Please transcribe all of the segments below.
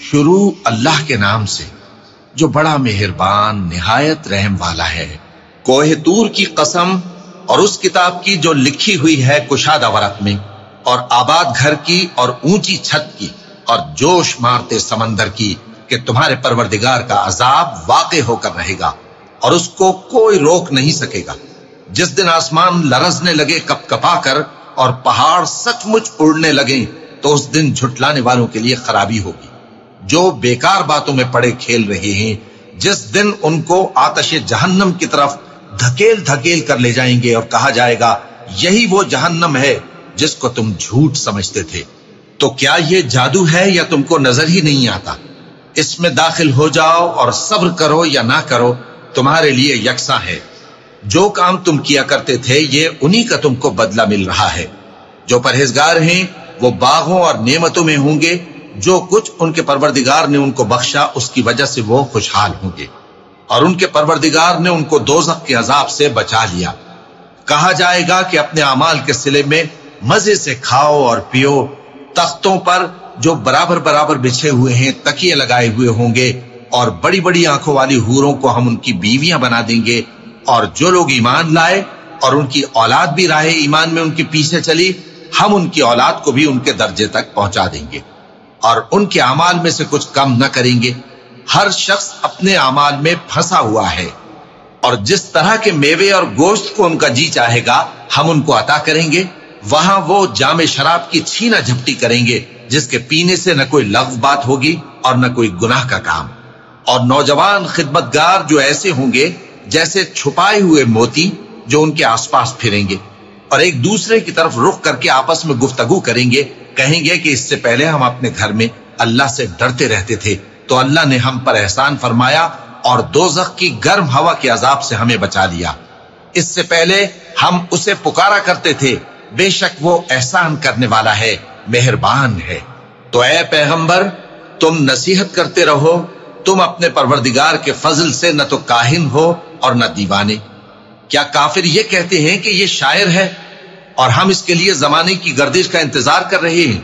شروع اللہ کے نام سے، جو بڑا مہربان، نہایت رحم والا ہے۔ کوہ تور کی قسم اور اس کتاب کی جو لکھی ہوئی ہے کشادہ ورق میں، اور آباد گھر کی اور اونچی چھت کی، اور جوش مارتے سمندر کی کہ تمہارے پروردگار کا عذاب واقع ہو کر رہے گا، اور اس کو کوئی روک نہیں سکے گا۔ جس دن آسمان لرزنے لگے کپ کپا کر اور پہاڑ سچ مچ اڑنے لگے تو اس دن جھٹلانے والوں کے لیے خرابی ہوگی۔ جو بیکار باتوں میں پڑے کھیل رہے ہیں، جس دن ان کو آتش جہنم کی طرف دھکیل دھکیل کر لے جائیں گے اور کہا جائے گا، یہی وہ جہنم ہے جس کو تم جھوٹ سمجھتے تھے۔ تو کیا یہ جادو ہے یا تم کو نظر ہی نہیں آتا؟ اس میں داخل ہو جاؤ اور صبر کرو یا نہ کرو، تمہارے لیے یکساں ہے۔ جو کام تم کیا کرتے تھے، یہ انہی کا تم کو بدلہ مل رہا ہے۔ جو پرہیزگار ہیں، وہ باغوں اور نعمتوں میں ہوں گے۔ جو کچھ ان کے پروردگار نے ان کو بخشا، اس کی وجہ سے وہ خوشحال ہوں گے۔ اور ان کے پروردگار نے ان کو دوزخ کے عذاب سے بچا لیا۔ کہا جائے گا کہ اپنے اعمال کے سلے میں مزے سے کھاؤ اور پیو۔ تختوں پر جو برابر برابر بچھے ہوئے ہیں، تکیے لگائے ہوئے ہوں گے۔ اور بڑی بڑی آنکھوں والی ہوروں کو ہم ان کی بیویاں بنا دیں گے۔ اور جو لوگ ایمان لائے اور ان کی اولاد بھی راہ ایمان میں ان کے پیچھے چلی، ہم ان کی اولاد کو بھی ان کے درجے تک پہنچا دیں گے۔ اور ان کے اعمال میں سے کچھ کم نہ کریں گے۔ ہر شخص اپنے اعمال میں پھنسا ہوا ہے۔ اور جس طرح کے میوے اور گوشت کو ان کا جی چاہے گا، ہم ان کو عطا کریں گے۔ وہاں وہ جامع شراب کی چھینا جھپٹی کریں گے، جس کے پینے سے نہ کوئی لغو بات ہوگی اور نہ کوئی گناہ کا کام۔ اور نوجوان خدمت گار جو ایسے ہوں گے، جیسے چھپائے ہوئے موتی جو ان کے آس پاس پھریں گے۔ اور ایک دوسرے کی طرف رخ کر کے آپس میں گفتگو کریں گے، کہیں گے کہ اس سے پہلے ہم اپنے گھر میں اللہ سے ڈرتے رہتے تھے۔ تو اللہ نے ہم پر احسان فرمایا اور دوزخ کی گرم ہوا کے عذاب سے ہمیں بچا لیا۔ اس سے پہلے ہم اسے پکارا کرتے تھے۔ بے شک وہ احسان کرنے والا ہے، مہربان ہے۔ تو اے پیغمبر، تم نصیحت کرتے رہو۔ تم اپنے پروردگار کے فضل سے نہ تو کاہن ہو اور نہ دیوانے۔ کیا کافر یہ کہتے ہیں کہ یہ شاعر ہے اور ہم اس کے لیے زمانے کی گردش کا انتظار کر رہے ہیں؟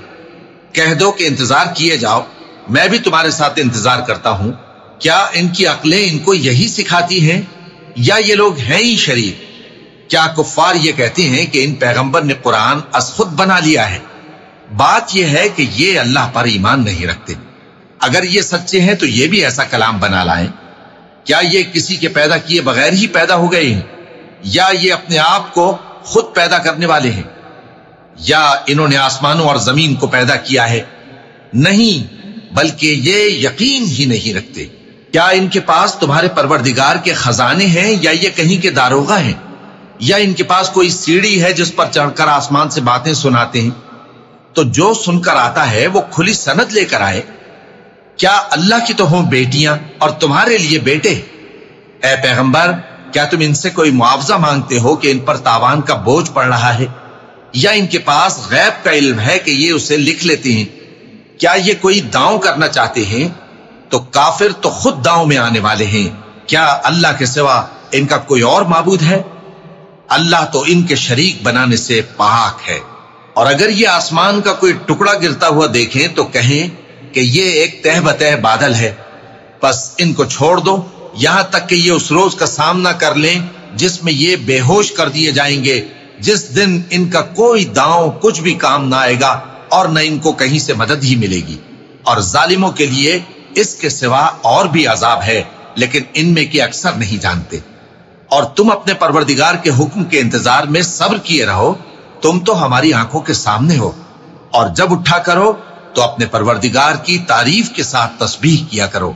کہہ دو کہ انتظار کیے جاؤ۔ میں بھی تمہارے ساتھ انتظار کرتا ہوں۔ کیا ان کی عقلیں ان کو یہی سکھاتی ہیں؟ یا یہ لوگ ہیں ہی شریف کیا کفار یہ کہتے ہیں کہ ان پیغمبر نے قرآن از خود بنا لیا ہے؟ بات یہ ہے کہ یہ اللہ پر ایمان نہیں رکھتے۔ اگر یہ سچے ہیں تو یہ بھی ایسا کلام بنا لائیں۔ کیا یہ کسی کے پیدا کیے بغیر ہی پیدا ہو گئے ہیں؟ یا یہ اپنے آپ کو خود پیدا کرنے والے ہیں، یا انہوں نے آسمانوں اور زمین کو پیدا کیا ہے۔ نہیں، بلکہ یہ یقین ہی نہیں رکھتے۔ کیا ان کے پاس تمہارے پروردگار کے خزانے ہیں یا یہ کہیں کے داروغہ ہیں؟ یا ان کے پاس کوئی سیڑھی ہے جس پر چڑھ کر آسمان سے باتیں سناتے ہیں؟ تو جو سن کر آتا ہے، وہ کھلی سند لے کر آئے۔ کیا اللہ کی تو ہوں بیٹیاں اور تمہارے لیے بیٹے؟ اے پیغمبر کیا تم ان سے کوئی معاوضہ مانگتے ہو کہ ان پر تاوان کا بوجھ پڑ رہا ہے؟ یا ان کے پاس غیب کا علم ہے کہ یہ اسے لکھ لیتے ہیں؟ کیا یہ کوئی داؤں کرنا چاہتے ہیں؟ تو کافر تو خود داؤں میں آنے والے ہیں۔ کیا اللہ کے سوا ان کا کوئی اور معبود ہے؟ اللہ تو ان کے شریک بنانے سے پاک ہے۔ اور اگر یہ آسمان کا کوئی ٹکڑا گرتا ہوا دیکھیں تو کہیں کہ یہ ایک تہ بتہ بادل ہے۔ بس ان کو چھوڑ دو۔ یہاں تک کہ یہ اس روز کا سامنا کر لیں جس میں یہ بے ہوش کر دیے جائیں گے، جس دن ان کا کوئی داؤں کچھ بھی کام نہ آئے گا اور نہ ان کو کہیں سے مدد ہی ملے گی۔ اور ظالموں کے لیے اس کے سوا اور بھی عذاب ہے، لیکن ان میں کے اکثر نہیں جانتے۔ اور تم اپنے پروردگار کے حکم کے انتظار میں صبر کیے رہو، تم تو ہماری آنکھوں کے سامنے ہو۔ اور جب اٹھا کرو تو اپنے پروردگار کی تعریف کے ساتھ تسبیح کیا کرو۔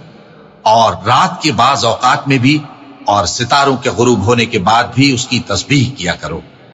اور رات کے بعض اوقات میں بھی اور ستاروں کے غروب ہونے کے بعد بھی اس کی تسبیح کیا کرو۔